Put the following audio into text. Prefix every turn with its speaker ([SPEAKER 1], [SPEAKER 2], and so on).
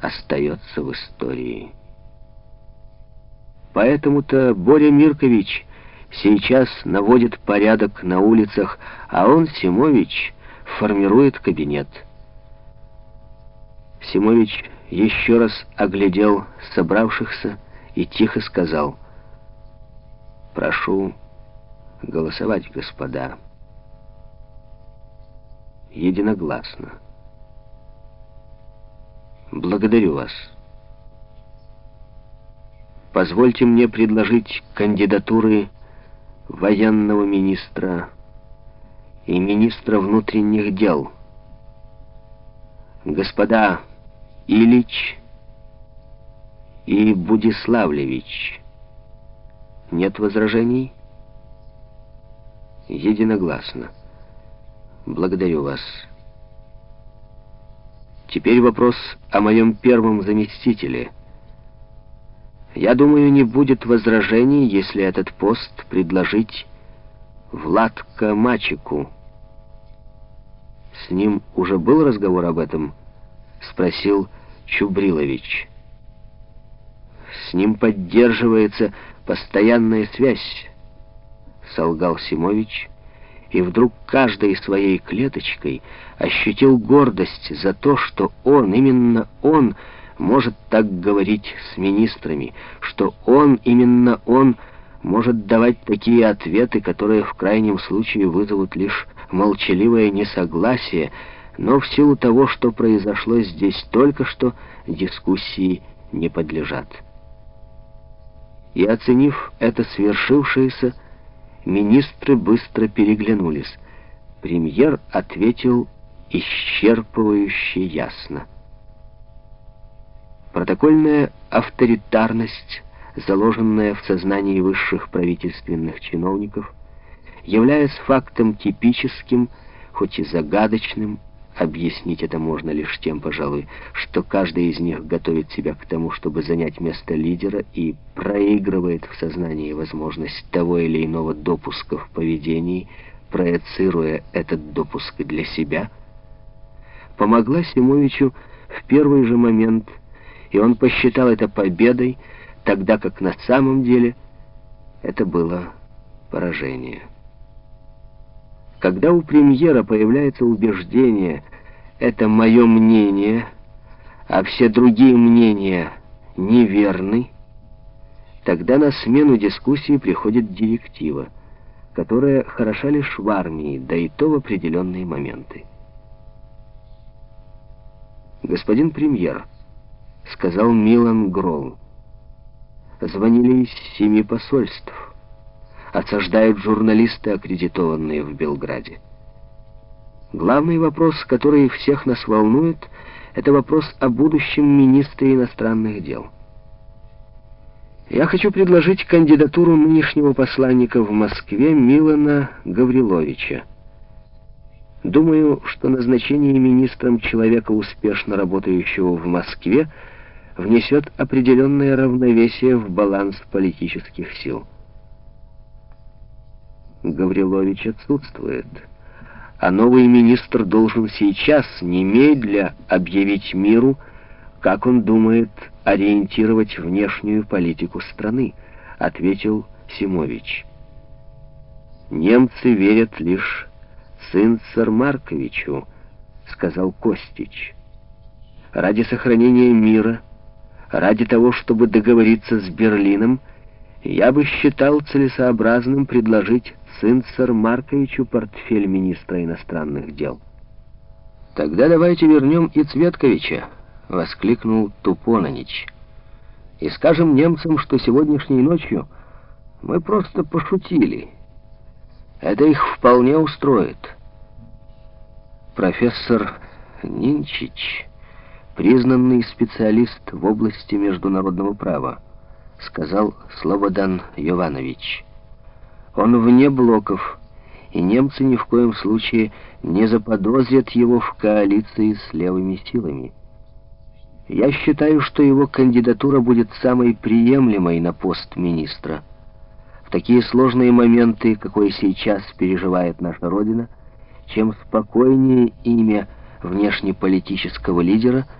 [SPEAKER 1] остается в истории. Поэтому-то Боря Миркович сейчас наводит порядок на улицах, а он, Симович, формирует кабинет. Симович еще раз оглядел собравшихся и тихо сказал «Прошу голосовать, господа». Единогласно. Благодарю вас. Позвольте мне предложить кандидатуры военного министра и министра внутренних дел. Господа Ильич и Будиславлевич. Нет возражений? Единогласно. Благодарю вас. Теперь вопрос о моем первом заместителе. Я думаю, не будет возражений, если этот пост предложить Владка Мачику. С ним уже был разговор об этом? Спросил Чубрилович. С ним поддерживается постоянная связь, солгал Симович и вдруг каждой своей клеточкой ощутил гордость за то, что он, именно он, может так говорить с министрами, что он, именно он, может давать такие ответы, которые в крайнем случае вызовут лишь молчаливое несогласие, но в силу того, что произошло здесь только что, дискуссии не подлежат. И оценив это свершившееся, Министры быстро переглянулись. Премьер ответил исчерпывающе ясно. Протокольная авторитарность, заложенная в сознании высших правительственных чиновников, являясь фактом типическим, хоть и загадочным, Объяснить это можно лишь тем, пожалуй, что каждый из них готовит себя к тому, чтобы занять место лидера и проигрывает в сознании возможность того или иного допуска в поведении, проецируя этот допуск для себя, помогла Симовичу в первый же момент, и он посчитал это победой, тогда как на самом деле это было поражение. Когда у премьера появляется убеждение «это мое мнение», а все другие мнения неверны, тогда на смену дискуссии приходит директива, которая хороша лишь в армии, да и то в определенные моменты. «Господин премьер», — сказал Милан Гролл, — «звонили из семи посольств» осаждают журналисты, аккредитованные в Белграде. Главный вопрос, который всех нас волнует, это вопрос о будущем министре иностранных дел. Я хочу предложить кандидатуру нынешнего посланника в Москве Милана Гавриловича. Думаю, что назначение министром человека, успешно работающего в Москве, внесет определенное равновесие в баланс политических сил. Гаврилович отсутствует. А новый министр должен сейчас, немедля, объявить миру, как он думает ориентировать внешнюю политику страны, ответил Симович. Немцы верят лишь Цинцер Марковичу, сказал Костич. Ради сохранения мира, ради того, чтобы договориться с Берлином, я бы считал целесообразным предложить Цинцер Марковичу портфель министра иностранных дел. «Тогда давайте вернем и Цветковича», — воскликнул Тупононич. «И скажем немцам, что сегодняшней ночью мы просто пошутили. Это их вполне устроит». Профессор Нинчич, признанный специалист в области международного права, сказал Слободан Йованович. Он вне блоков, и немцы ни в коем случае не заподозрят его в коалиции с левыми силами. Я считаю, что его кандидатура будет самой приемлемой на пост министра. В такие сложные моменты, какой сейчас переживает наша Родина, чем спокойнее имя внешнеполитического лидера –